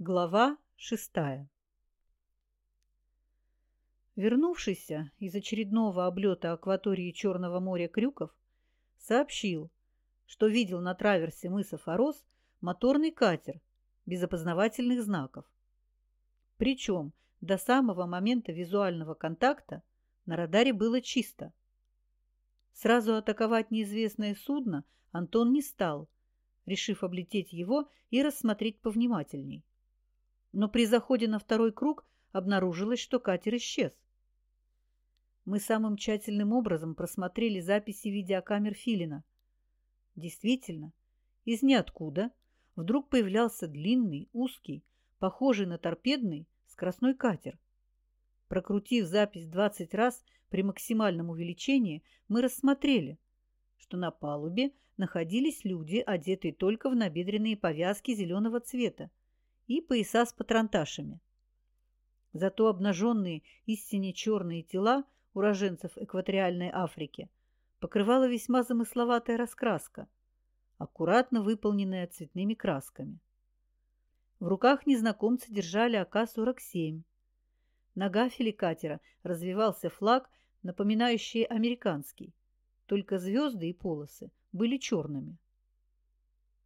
Глава шестая Вернувшийся из очередного облета акватории Черного моря Крюков сообщил, что видел на траверсе мыса Форос моторный катер без опознавательных знаков. Причем до самого момента визуального контакта на радаре было чисто. Сразу атаковать неизвестное судно Антон не стал, решив облететь его и рассмотреть повнимательней. Но при заходе на второй круг обнаружилось, что катер исчез. Мы самым тщательным образом просмотрели записи видеокамер Филина. Действительно, из ниоткуда вдруг появлялся длинный, узкий, похожий на торпедный, скоростной катер. Прокрутив запись 20 раз при максимальном увеличении, мы рассмотрели, что на палубе находились люди, одетые только в набедренные повязки зеленого цвета и пояса с патронташами. Зато обнаженные истине черные тела уроженцев экваториальной Африки покрывала весьма замысловатая раскраска, аккуратно выполненная цветными красками. В руках незнакомцы держали АК-47. На гафеле катера развивался флаг, напоминающий американский, только звезды и полосы были черными.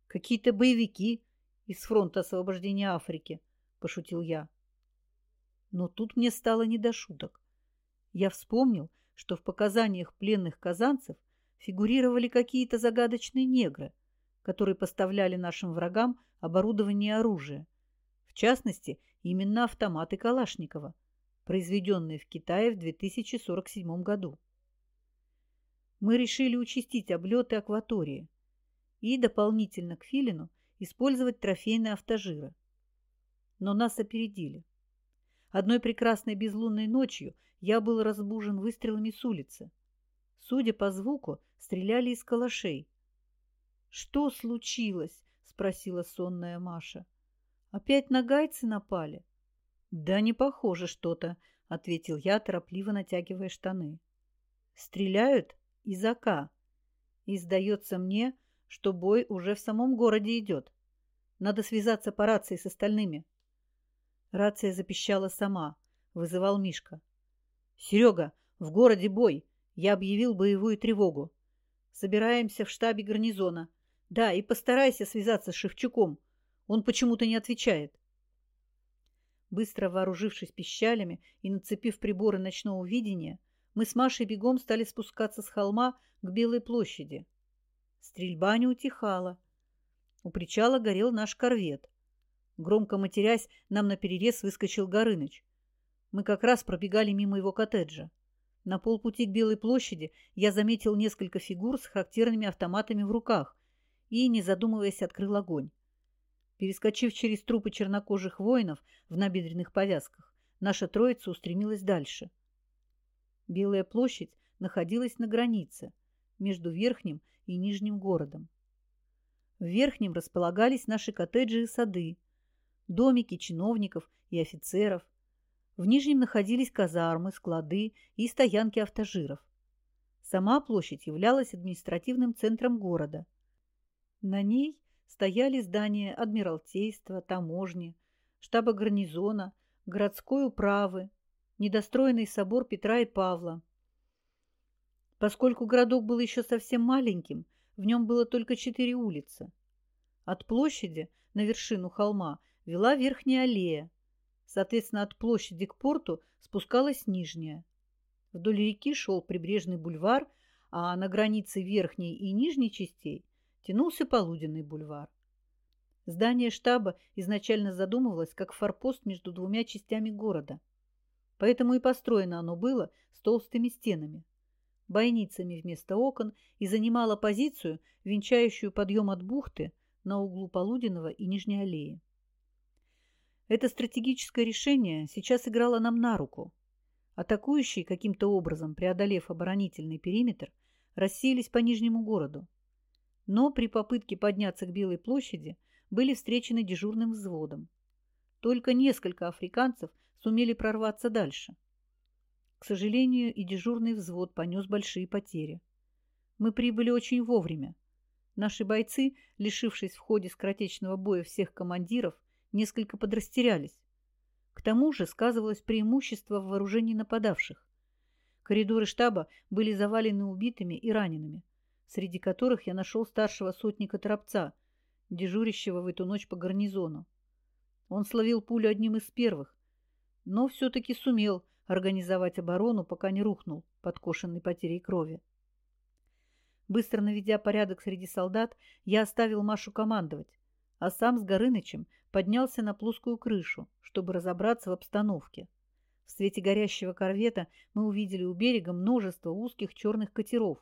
«Какие-то боевики из фронта освобождения Африки», – пошутил я. Но тут мне стало не до шуток. Я вспомнил, что в показаниях пленных казанцев фигурировали какие-то загадочные негры, которые поставляли нашим врагам оборудование и оружие, в частности, именно автоматы Калашникова, произведенные в Китае в 2047 году. Мы решили участить облеты акватории и дополнительно к филину использовать трофейные автожиры. Но нас опередили. Одной прекрасной безлунной ночью я был разбужен выстрелами с улицы. Судя по звуку, стреляли из калашей. «Что случилось?» — спросила сонная Маша. «Опять нагайцы напали?» «Да не похоже что-то», — ответил я, торопливо натягивая штаны. «Стреляют из АК. И сдается мне, что бой уже в самом городе идет. Надо связаться по рации с остальными». Рация запищала сама. Вызывал Мишка. «Серега, в городе бой. Я объявил боевую тревогу. Собираемся в штабе гарнизона. Да, и постарайся связаться с Шевчуком. Он почему-то не отвечает». Быстро вооружившись пищалями и нацепив приборы ночного видения, мы с Машей бегом стали спускаться с холма к Белой площади. Стрельба не утихала. У причала горел наш корвет. Громко матерясь, нам наперерез выскочил Горыныч. Мы как раз пробегали мимо его коттеджа. На полпути к Белой площади я заметил несколько фигур с характерными автоматами в руках и, не задумываясь, открыл огонь. Перескочив через трупы чернокожих воинов в набедренных повязках, наша троица устремилась дальше. Белая площадь находилась на границе между Верхним и Нижним городом. В Верхнем располагались наши коттеджи и сады, домики чиновников и офицеров. В Нижнем находились казармы, склады и стоянки автожиров. Сама площадь являлась административным центром города. На ней стояли здания Адмиралтейства, таможни, штаба гарнизона, городской управы, недостроенный собор Петра и Павла. Поскольку городок был еще совсем маленьким, в нем было только четыре улицы. От площади на вершину холма вела верхняя аллея. Соответственно, от площади к порту спускалась нижняя. Вдоль реки шел прибрежный бульвар, а на границе верхней и нижней частей тянулся полуденный бульвар. Здание штаба изначально задумывалось как форпост между двумя частями города. Поэтому и построено оно было с толстыми стенами, бойницами вместо окон и занимало позицию, венчающую подъем от бухты на углу Полуденного и Нижней аллеи. Это стратегическое решение сейчас играло нам на руку. Атакующие, каким-то образом преодолев оборонительный периметр, рассеялись по Нижнему городу. Но при попытке подняться к Белой площади были встречены дежурным взводом. Только несколько африканцев сумели прорваться дальше. К сожалению, и дежурный взвод понес большие потери. Мы прибыли очень вовремя. Наши бойцы, лишившись в ходе скоротечного боя всех командиров, несколько подрастерялись. К тому же сказывалось преимущество в вооружении нападавших. Коридоры штаба были завалены убитыми и ранеными, среди которых я нашел старшего сотника Торопца, дежурящего в эту ночь по гарнизону. Он словил пулю одним из первых, но все-таки сумел организовать оборону, пока не рухнул, подкошенный потерей крови. Быстро наведя порядок среди солдат, я оставил Машу командовать, а сам с Горынычем поднялся на плоскую крышу, чтобы разобраться в обстановке. В свете горящего корвета мы увидели у берега множество узких черных катеров,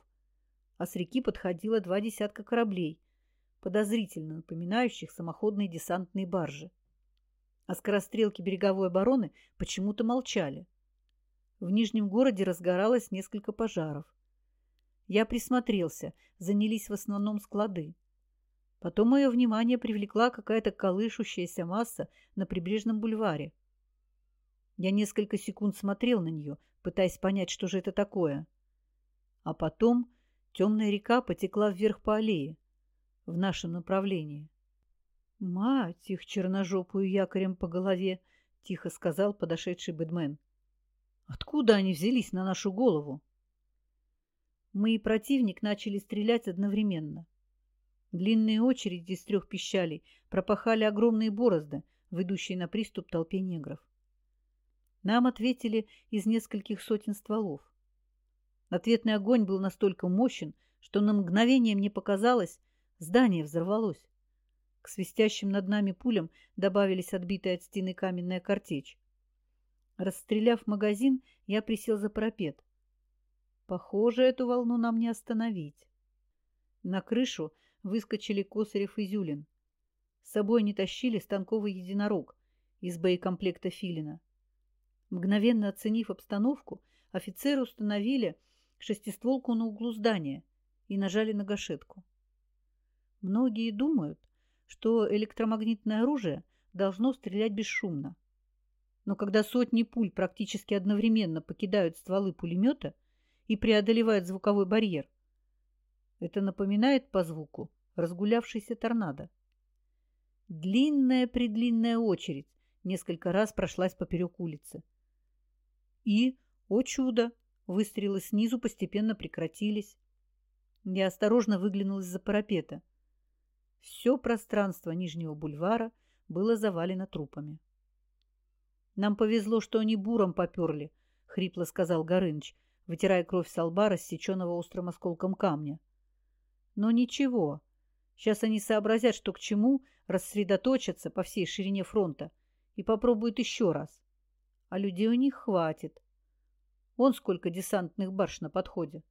а с реки подходило два десятка кораблей, подозрительно напоминающих самоходные десантные баржи. А скорострелки береговой обороны почему-то молчали. В Нижнем городе разгоралось несколько пожаров. Я присмотрелся, занялись в основном склады. Потом мое внимание привлекла какая-то колышущаяся масса на прибрежном бульваре. Я несколько секунд смотрел на нее, пытаясь понять, что же это такое. А потом темная река потекла вверх по аллее, в нашем направлении. «Мать их черножопую якорем по голове!» — тихо сказал подошедший бэдмен. «Откуда они взялись на нашу голову?» Мы и противник начали стрелять одновременно. Длинные очереди из трех пищалей пропахали огромные борозды, ведущие на приступ толпе негров. Нам ответили из нескольких сотен стволов. Ответный огонь был настолько мощен, что на мгновение мне показалось, здание взорвалось. К свистящим над нами пулям добавились отбитая от стены каменная картечь. Расстреляв магазин, я присел за парапет. Похоже, эту волну нам не остановить. На крышу выскочили Косарев и Зюлин. С собой не тащили станковый единорог из боекомплекта Филина. Мгновенно оценив обстановку, офицеры установили шестистволку на углу здания и нажали на гашетку. Многие думают, что электромагнитное оружие должно стрелять бесшумно. Но когда сотни пуль практически одновременно покидают стволы пулемета – и преодолевает звуковой барьер. Это напоминает по звуку разгулявшийся торнадо. Длинная-предлинная очередь несколько раз прошлась поперек улицы. И, о чудо, выстрелы снизу постепенно прекратились. Я осторожно выглянул из-за парапета. Все пространство Нижнего бульвара было завалено трупами. «Нам повезло, что они буром поперли», — хрипло сказал Горыныч, вытирая кровь со лба, рассеченного острым осколком камня. Но ничего. Сейчас они сообразят, что к чему, рассредоточатся по всей ширине фронта и попробуют еще раз. А людей у них хватит. Вон сколько десантных барж на подходе.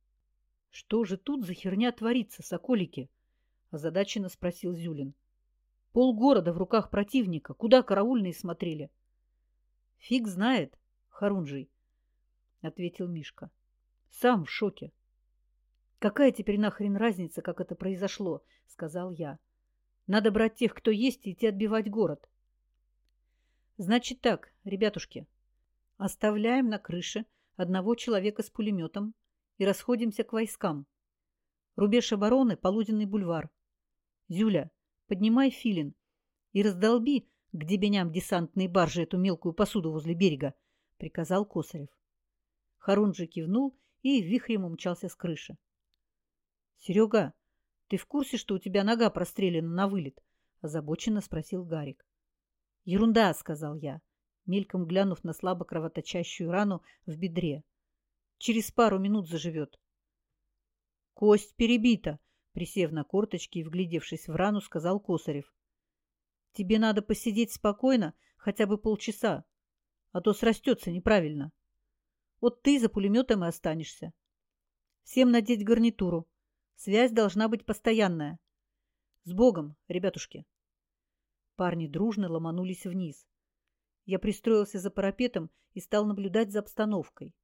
Что же тут за херня творится, соколики? Озадаченно спросил Зюлин. Полгорода в руках противника. Куда караульные смотрели? Фиг знает, Харунжий, ответил Мишка. Сам в шоке. «Какая теперь нахрен разница, как это произошло?» — сказал я. «Надо брать тех, кто есть, и идти отбивать город». «Значит так, ребятушки, оставляем на крыше одного человека с пулеметом и расходимся к войскам. Рубеж обороны — полуденный бульвар. Зюля, поднимай филин и раздолби к дебеням десантной баржи эту мелкую посуду возле берега», — приказал Косарев. Харунжи кивнул и вихрем умчался с крыши. — Серега, ты в курсе, что у тебя нога прострелена на вылет? — озабоченно спросил Гарик. — Ерунда, — сказал я, мельком глянув на слабо кровоточащую рану в бедре. — Через пару минут заживет. — Кость перебита, — присев на корточки и вглядевшись в рану, сказал Косарев. — Тебе надо посидеть спокойно хотя бы полчаса, а то срастется неправильно. — вот ты за пулеметом и останешься. Всем надеть гарнитуру. Связь должна быть постоянная. С Богом, ребятушки. Парни дружно ломанулись вниз. Я пристроился за парапетом и стал наблюдать за обстановкой.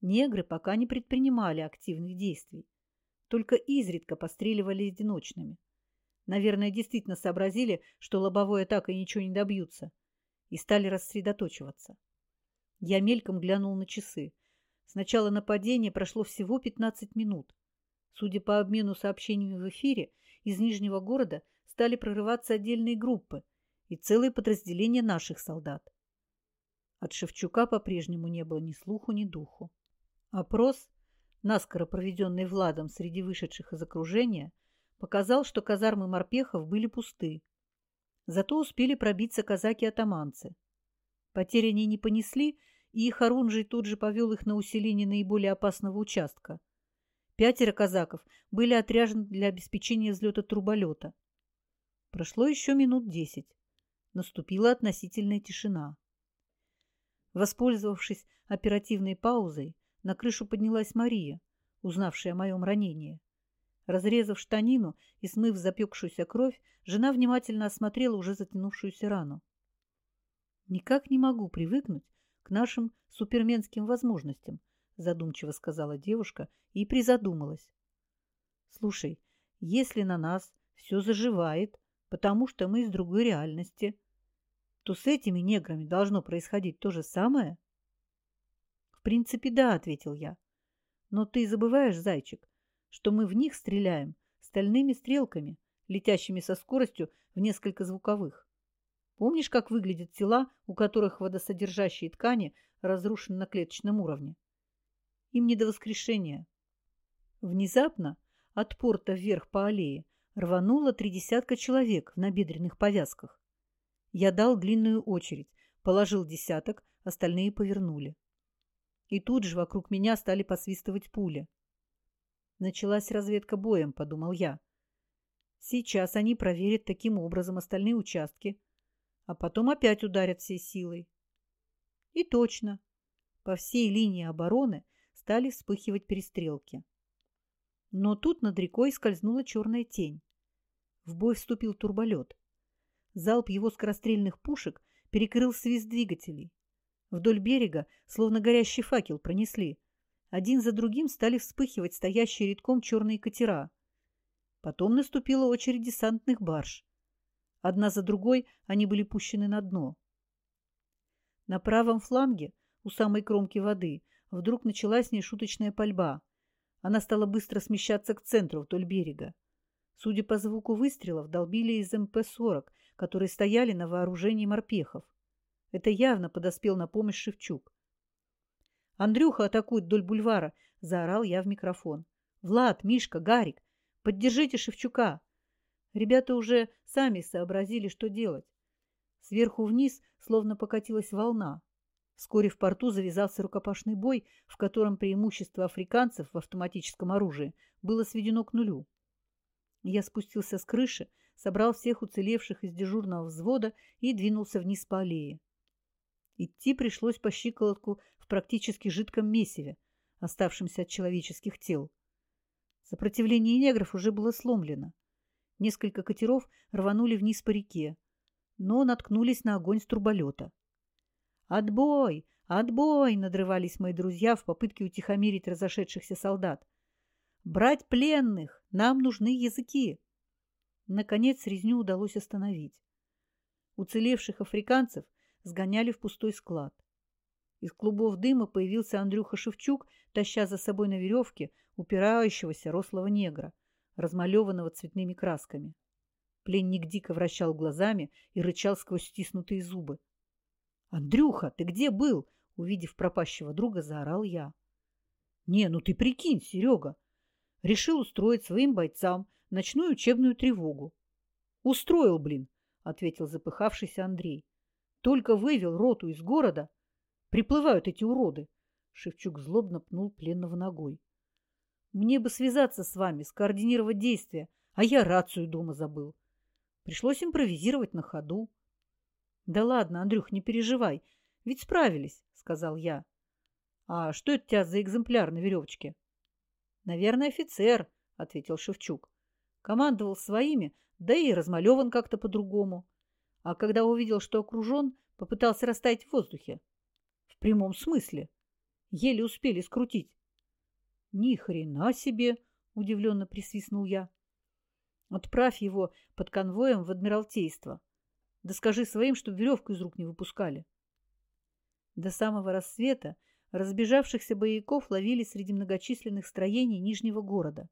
Негры пока не предпринимали активных действий. Только изредка постреливали одиночными. Наверное, действительно сообразили, что лобовой атакой ничего не добьются, и стали рассредоточиваться. Я мельком глянул на часы. С начала нападения прошло всего 15 минут. Судя по обмену сообщениями в эфире, из Нижнего города стали прорываться отдельные группы, и целое подразделение наших солдат. От Шевчука по-прежнему не было ни слуху, ни духу. Опрос, наскоро проведенный Владом среди вышедших из окружения, показал, что казармы морпехов были пусты. Зато успели пробиться казаки-атаманцы. Потери они не понесли, и Харунжий тут же повел их на усиление наиболее опасного участка. Пятеро казаков были отряжены для обеспечения взлета труболета. Прошло еще минут десять. Наступила относительная тишина. Воспользовавшись оперативной паузой, на крышу поднялась Мария, узнавшая о моем ранении. Разрезав штанину и смыв запекшуюся кровь, жена внимательно осмотрела уже затянувшуюся рану. «Никак не могу привыкнуть к нашим суперменским возможностям», задумчиво сказала девушка и призадумалась. «Слушай, если на нас все заживает, потому что мы из другой реальности, то с этими неграми должно происходить то же самое?» «В принципе, да», — ответил я. «Но ты забываешь, зайчик, что мы в них стреляем стальными стрелками, летящими со скоростью в несколько звуковых. Помнишь, как выглядят тела, у которых водосодержащие ткани разрушены на клеточном уровне? Им не до воскрешения. Внезапно от порта вверх по аллее рвануло три десятка человек в набедренных повязках. Я дал длинную очередь, положил десяток, остальные повернули. И тут же вокруг меня стали посвистывать пули. Началась разведка боем, подумал я. Сейчас они проверят таким образом остальные участки, а потом опять ударят всей силой. И точно. По всей линии обороны стали вспыхивать перестрелки. Но тут над рекой скользнула черная тень. В бой вступил турболет. Залп его скорострельных пушек перекрыл свист двигателей. Вдоль берега, словно горящий факел, пронесли. Один за другим стали вспыхивать стоящие редком черные катера. Потом наступила очередь десантных барж. Одна за другой они были пущены на дно. На правом фланге, у самой кромки воды, вдруг началась нешуточная пальба. Она стала быстро смещаться к центру вдоль берега. Судя по звуку выстрелов, долбили из МП-40, которые стояли на вооружении морпехов. Это явно подоспел на помощь Шевчук. «Андрюха атакует вдоль бульвара!» – заорал я в микрофон. «Влад, Мишка, Гарик, поддержите Шевчука!» Ребята уже сами сообразили, что делать. Сверху вниз словно покатилась волна. Вскоре в порту завязался рукопашный бой, в котором преимущество африканцев в автоматическом оружии было сведено к нулю. Я спустился с крыши, собрал всех уцелевших из дежурного взвода и двинулся вниз по аллее. Идти пришлось по щиколотку в практически жидком месиве, оставшемся от человеческих тел. Сопротивление негров уже было сломлено. Несколько катеров рванули вниз по реке, но наткнулись на огонь с труболета. «Отбой! Отбой!» — надрывались мои друзья в попытке утихомирить разошедшихся солдат. «Брать пленных! Нам нужны языки!» Наконец резню удалось остановить. Уцелевших африканцев сгоняли в пустой склад. Из клубов дыма появился Андрюха Шевчук, таща за собой на веревке упирающегося рослого негра, размалеванного цветными красками. Пленник дико вращал глазами и рычал сквозь стиснутые зубы. «Андрюха, ты где был?» Увидев пропащего друга, заорал я. «Не, ну ты прикинь, Серега!» Решил устроить своим бойцам ночную учебную тревогу. «Устроил, блин!» — ответил запыхавшийся Андрей. Только вывел роту из города. Приплывают эти уроды. Шевчук злобно пнул пленного ногой. Мне бы связаться с вами, скоординировать действия, а я рацию дома забыл. Пришлось импровизировать на ходу. Да ладно, Андрюх, не переживай, ведь справились, сказал я. А что это у тебя за экземпляр на веревочке? Наверное, офицер, ответил Шевчук. Командовал своими, да и размалеван как-то по-другому а когда увидел, что окружен, попытался растаять в воздухе. В прямом смысле. Еле успели скрутить. Ни хрена себе, удивленно присвистнул я. Отправь его под конвоем в Адмиралтейство. Да скажи своим, чтобы веревку из рук не выпускали. До самого рассвета разбежавшихся боевиков ловили среди многочисленных строений Нижнего города.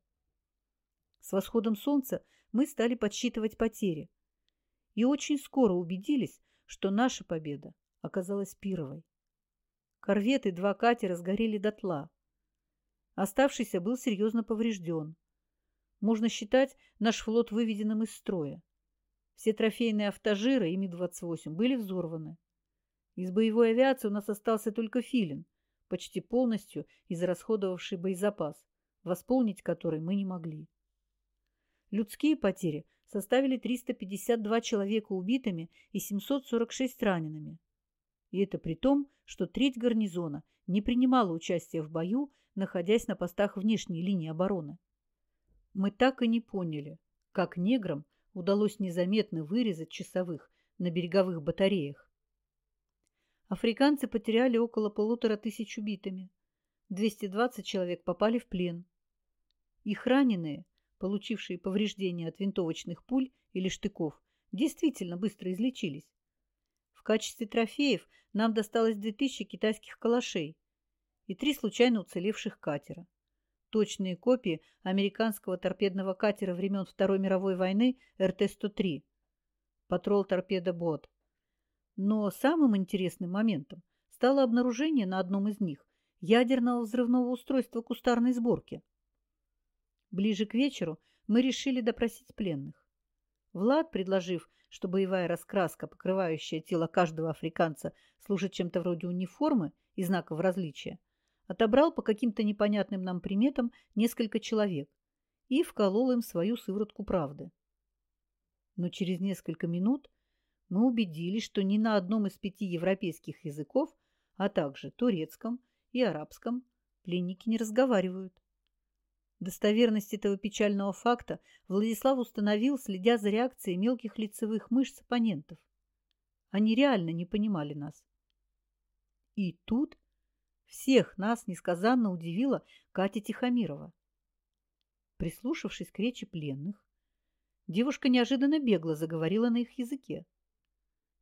С восходом солнца мы стали подсчитывать потери – и очень скоро убедились, что наша победа оказалась первой. Корветы и два катера сгорели дотла. Оставшийся был серьезно поврежден. Можно считать наш флот выведенным из строя. Все трофейные автожиры и Ми-28 были взорваны. Из боевой авиации у нас остался только «Филин», почти полностью израсходовавший боезапас, восполнить который мы не могли. Людские потери составили 352 человека убитыми и 746 ранеными. И это при том, что треть гарнизона не принимала участия в бою, находясь на постах внешней линии обороны. Мы так и не поняли, как неграм удалось незаметно вырезать часовых на береговых батареях. Африканцы потеряли около полутора тысяч убитыми. 220 человек попали в плен. Их раненые, получившие повреждения от винтовочных пуль или штыков, действительно быстро излечились. В качестве трофеев нам досталось 2000 китайских калашей и три случайно уцелевших катера. Точные копии американского торпедного катера времен Второй мировой войны РТ-103. Патрол торпеда Бот. Но самым интересным моментом стало обнаружение на одном из них ядерного взрывного устройства кустарной сборки. Ближе к вечеру мы решили допросить пленных. Влад, предложив, что боевая раскраска, покрывающая тело каждого африканца, служит чем-то вроде униформы и знаков различия, отобрал по каким-то непонятным нам приметам несколько человек и вколол им свою сыворотку правды. Но через несколько минут мы убедились, что ни на одном из пяти европейских языков, а также турецком и арабском, пленники не разговаривают. Достоверность этого печального факта Владислав установил, следя за реакцией мелких лицевых мышц оппонентов. Они реально не понимали нас. И тут всех нас несказанно удивила Катя Тихомирова. Прислушавшись к речи пленных, девушка неожиданно бегло заговорила на их языке.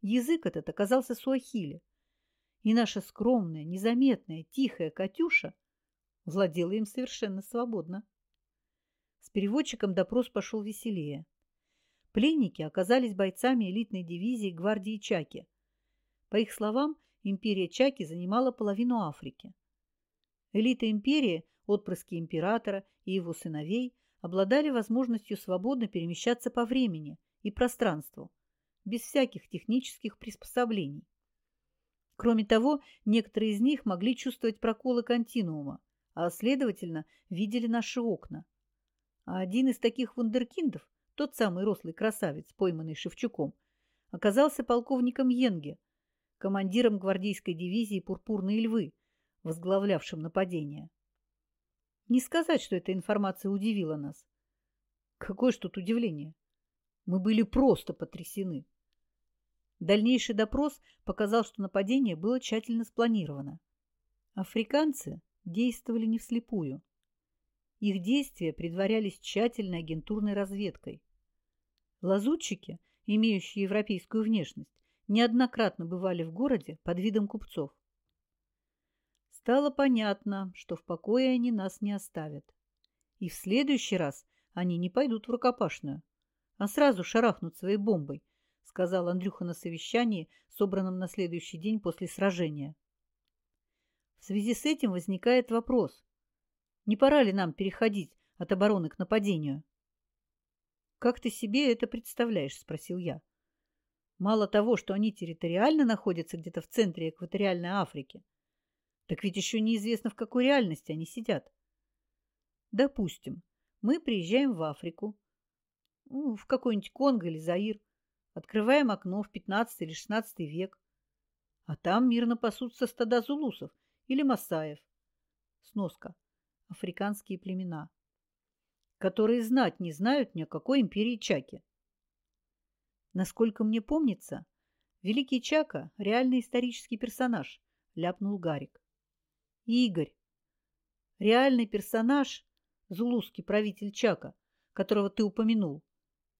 Язык этот оказался суахили, и наша скромная, незаметная, тихая Катюша владела им совершенно свободно. С переводчиком допрос пошел веселее. Пленники оказались бойцами элитной дивизии гвардии Чаки. По их словам, империя Чаки занимала половину Африки. Элита империи, отпрыски императора и его сыновей, обладали возможностью свободно перемещаться по времени и пространству, без всяких технических приспособлений. Кроме того, некоторые из них могли чувствовать проколы континуума, а, следовательно, видели наши окна. А один из таких вундеркиндов, тот самый рослый красавец, пойманный Шевчуком, оказался полковником Йенге, командиром гвардейской дивизии «Пурпурные львы», возглавлявшим нападение. Не сказать, что эта информация удивила нас. Какое ж тут удивление? Мы были просто потрясены. Дальнейший допрос показал, что нападение было тщательно спланировано. Африканцы действовали не вслепую. Их действия предварялись тщательной агентурной разведкой. Лазутчики, имеющие европейскую внешность, неоднократно бывали в городе под видом купцов. Стало понятно, что в покое они нас не оставят. И в следующий раз они не пойдут в рукопашную, а сразу шарахнут своей бомбой, сказал Андрюха на совещании, собранном на следующий день после сражения. В связи с этим возникает вопрос, не пора ли нам переходить от обороны к нападению? «Как ты себе это представляешь?» – спросил я. «Мало того, что они территориально находятся где-то в центре экваториальной Африки, так ведь еще неизвестно, в какой реальности они сидят. Допустим, мы приезжаем в Африку, ну, в какой-нибудь Конго или Заир, открываем окно в 15 или 16 век, а там мирно пасутся стада зулусов или масаев. Сноска. Африканские племена. Которые знать не знают ни о какой империи Чаки. Насколько мне помнится, великий Чака – реальный исторический персонаж, ляпнул Гарик. Игорь. Реальный персонаж, зулузский правитель Чака, которого ты упомянул,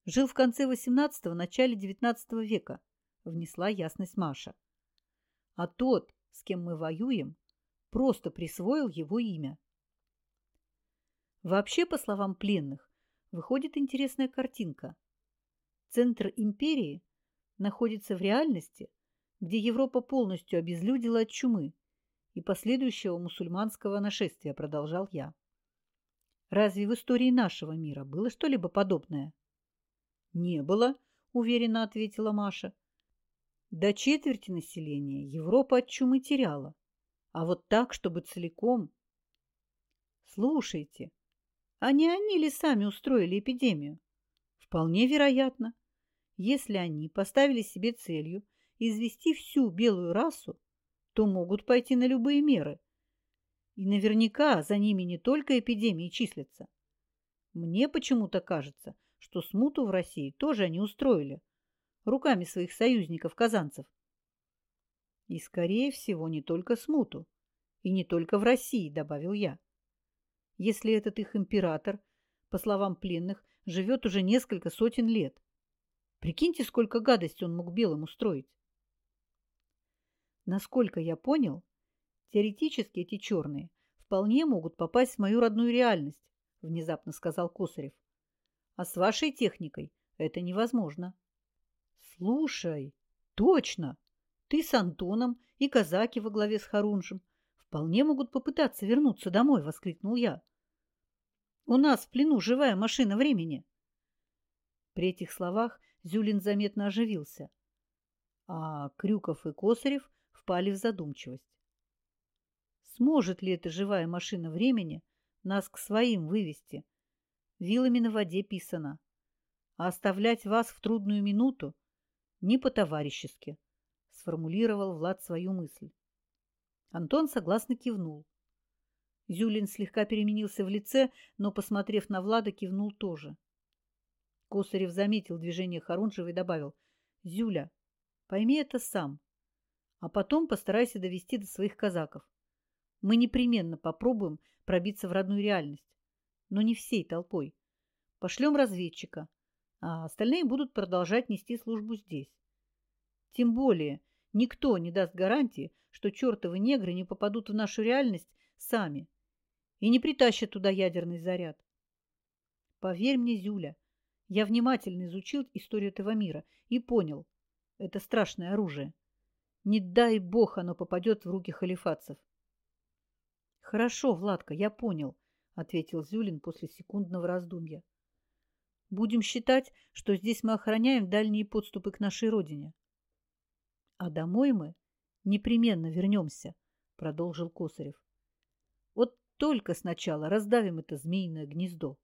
Жил в конце XVIII – начале XIX века, внесла ясность Маша. А тот, с кем мы воюем, просто присвоил его имя. Вообще, по словам пленных, выходит интересная картинка. Центр империи находится в реальности, где Европа полностью обезлюдила от чумы и последующего мусульманского нашествия, продолжал я. Разве в истории нашего мира было что-либо подобное? Не было, уверенно ответила Маша. До четверти населения Европа от чумы теряла, а вот так, чтобы целиком... Слушайте, а не они ли сами устроили эпидемию? Вполне вероятно. Если они поставили себе целью извести всю белую расу, то могут пойти на любые меры. И наверняка за ними не только эпидемии числятся. Мне почему-то кажется, что смуту в России тоже они устроили руками своих союзников-казанцев. И, скорее всего, не только смуту, и не только в России, добавил я если этот их император, по словам пленных, живет уже несколько сотен лет. Прикиньте, сколько гадостей он мог белым устроить. Насколько я понял, теоретически эти черные вполне могут попасть в мою родную реальность, внезапно сказал Косарев. А с вашей техникой это невозможно. Слушай, точно! Ты с Антоном и казаки во главе с Харунжем вполне могут попытаться вернуться домой, воскликнул я. У нас в плену живая машина времени. При этих словах Зюлин заметно оживился, а Крюков и Косарев впали в задумчивость. Сможет ли эта живая машина времени нас к своим вывести? Вилами на воде писано. А оставлять вас в трудную минуту не по-товарищески, сформулировал Влад свою мысль. Антон согласно кивнул. Зюлин слегка переменился в лице, но, посмотрев на Влада, кивнул тоже. Косарев заметил движение Харунжева и добавил. «Зюля, пойми это сам, а потом постарайся довести до своих казаков. Мы непременно попробуем пробиться в родную реальность, но не всей толпой. Пошлем разведчика, а остальные будут продолжать нести службу здесь. Тем более никто не даст гарантии, что чертовы негры не попадут в нашу реальность сами и не притащат туда ядерный заряд. Поверь мне, Зюля, я внимательно изучил историю этого мира и понял, это страшное оружие. Не дай бог оно попадет в руки халифатцев. Хорошо, Владка, я понял, ответил Зюлин после секундного раздумья. Будем считать, что здесь мы охраняем дальние подступы к нашей родине. А домой мы непременно вернемся, продолжил Косарев. Только сначала раздавим это змеиное гнездо.